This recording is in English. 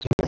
ঠিক আছে।